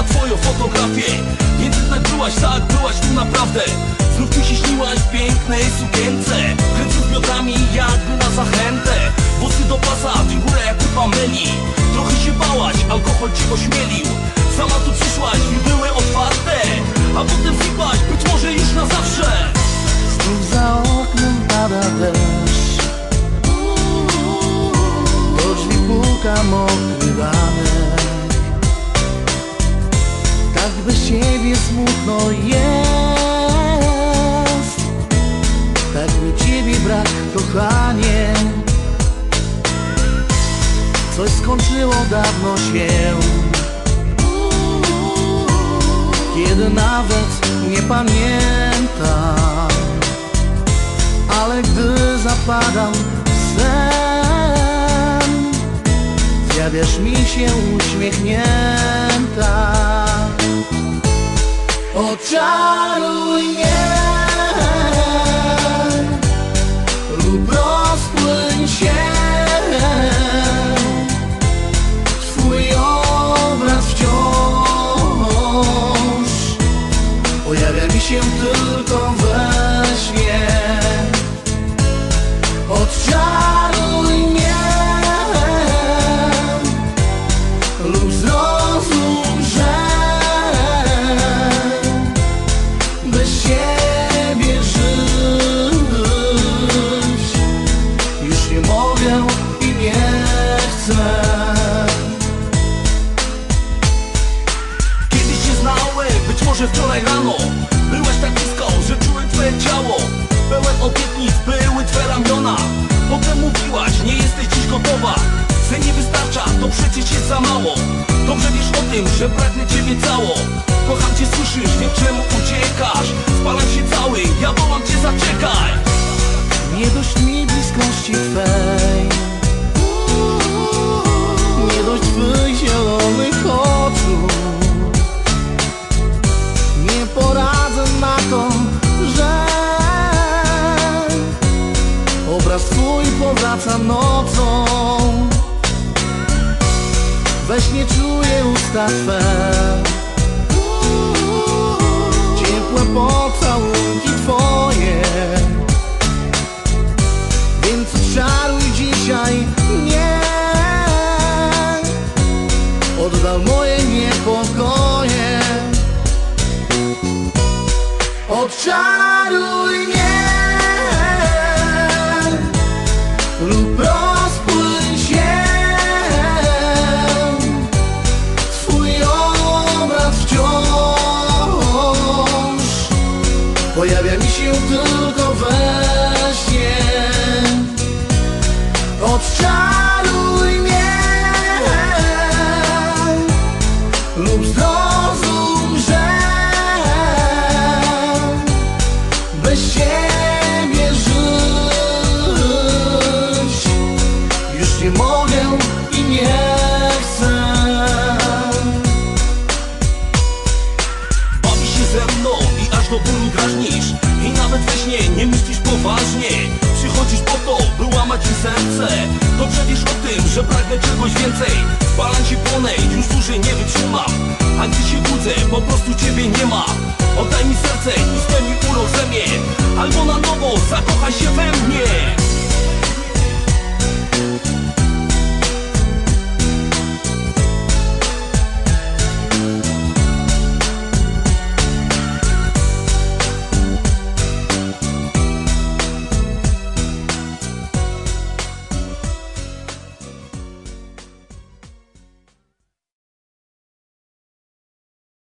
o fotografię. Jednak byłaś tak, byłaś tu naprawdę. Znów mi się śniłaś w pięknej sukience Kręcąc biodrami jakby na zachętę. Włosy do pasa, figura jak u Pameli Trochę się bałaś, alkohol ci ośmielił. Sama tu przyszłaś, drzwi były otwarte. A potem znikłaś, być może już na zawsze. Znów za oknem pada deszcz. Do drzwi puka mokry ranek Tak bez ciebie smutno jest. Tak mi ciebie brak, kochanie. Coś skończyło dawno się. Kiedy nawet nie pamiętam ale gdy zapadam sen Zjawiasz mi się uśmiechnięta Oh, Charlie, yeah. Nie mogę i nie chcę. Kiedyś się znałem, być może wczoraj rano. Byłaś tak blisko, że czułem twoje ciało. Pełen obietnic, były twe ramiona. Potem mówiłaś, nie jesteś dziś gotowa powraca nocą. We śnie czuję usta Twe. Ciepłe pocałunki Pojawia mi się tylko nie myślisz poważnie. Przychodzisz po to, by łamać mi serce. Dobrze wiesz o tym, że pragnę czegoś więcej. Spalam się płonę, już dłużej nie wytrzymam. A gdy się budzę, po prostu ciebie nie ma. Oddaj mi serce i spełnij urok ze mnie. Albo na nowo zakochaj się we